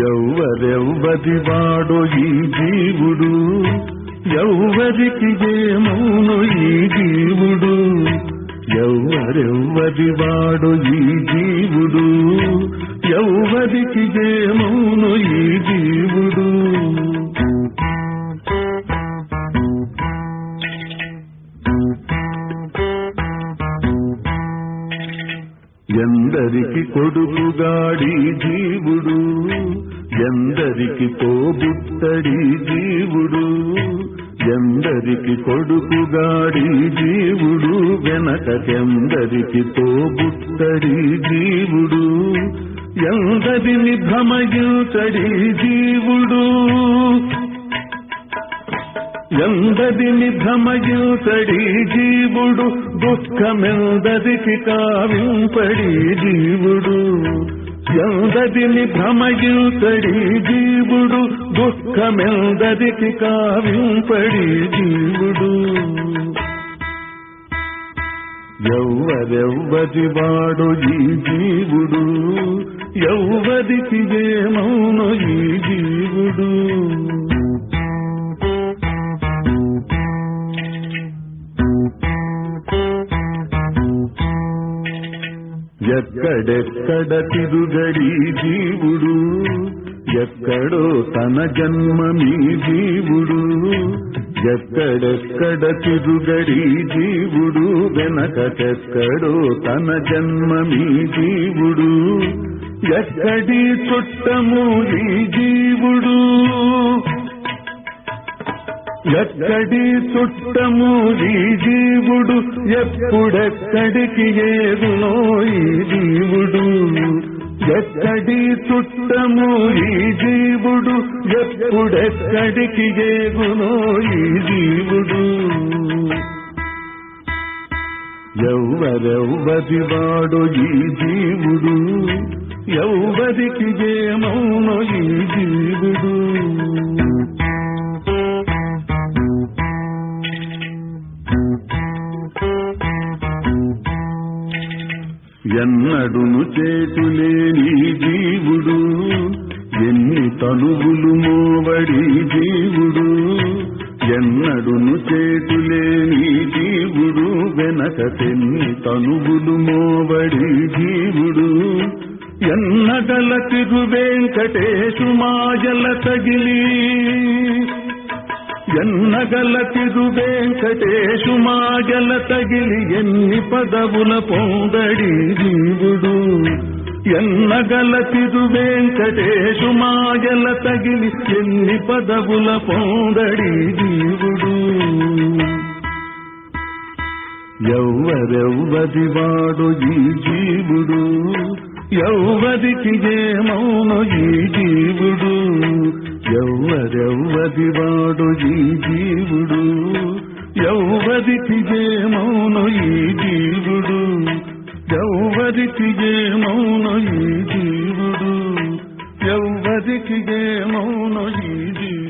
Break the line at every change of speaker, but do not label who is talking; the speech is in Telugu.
ఎవరెవ్వది వాడో ఈ జీవుడు? ఎవ్వరికి ఏమౌను ఈ జీవుడు? ఎవరెవ్వది వాడు ఈ జీవుడు? ఎవ్వరికి ఏ ఎందరికి కొడుకుగాడి జీవుడు ఎందరికి తోబుట్టడి జీవుడు ఎందరికి కొడుకుగాడి జీవుడు వెనకకెందరికి తోబుట్టడి జీవుడు ఎందరిని భ్రమయుతడి జీవుడు ఎందదిని భ్రమయుతడి జీవుడు దుఃఖమెందదికి కావింపడి జీవుడు. ఎందదిని భ్రమయుతడి జీవుడు దుఃఖమెందదికి కావింపడి జీవుడు. ఎవ్వరెవ్వది వాడు ఈ జీవుడు ఎవ్వదికి ఏమౌను ఎక్కడెక్కడ తిరుగడి జీవుడు? ఎక్కడో తన జన్మమీ జీవుడు? ఎక్కడెక్కడ తిరుగడి జీవుడు? వెనకకెక్కడో తన జన్మమీ జీవుడు? ఎక్కడి చుట్టము ఈ జీవుడు? ఎక్కడి చుట్టము ఈ జీవుడు ఎప్పుడెక్కడికి ఏదునో ఈ జీవుడు ఎక్కడి చుట్టము ఈ జీవుడు ఎప్పుడెక్కడికి ఏగునో ఈ జీవుడు ఎవ్వరెవ్వది వాడు ఈ జీవుడు ఎవ్వరికి ఏమౌనో ఈ జీవుడు ఎన్నడును చేతులేని జీవుడు ఎన్ని తనువులు మోవడి జీవుడు ఎన్నడును చేతులేని జీవుడు వెనక తెన్ని తనువులు మోవడి జీవుడు. ఎన్నగల తిరు వెంకటేశు మాయల తగిలి ఎన్నగల తిరు వెంకటేశు మాగల తగిలి ఎన్ని పదవుల పొందడి జీవుడు ఎన్నగల తిరు వెంకటేశు మాగల తగిలి ఎన్ని పదవుల పొందడి జీవుడు ఎవ్వరెవ్వది వాడు ఈ జీవుడు? ఎవ్వరికి ఏమౌను ఈ జీవుడు? ఎవ్వరెవ్వది వాడు ఈ జీవుడు? ఎవ్వరికి మౌను ఈ జీవుడు. ఎవ్వరికి మౌను ఈ జీవుడు. ఎవ్వరికి మౌను ఈ జీవుడు.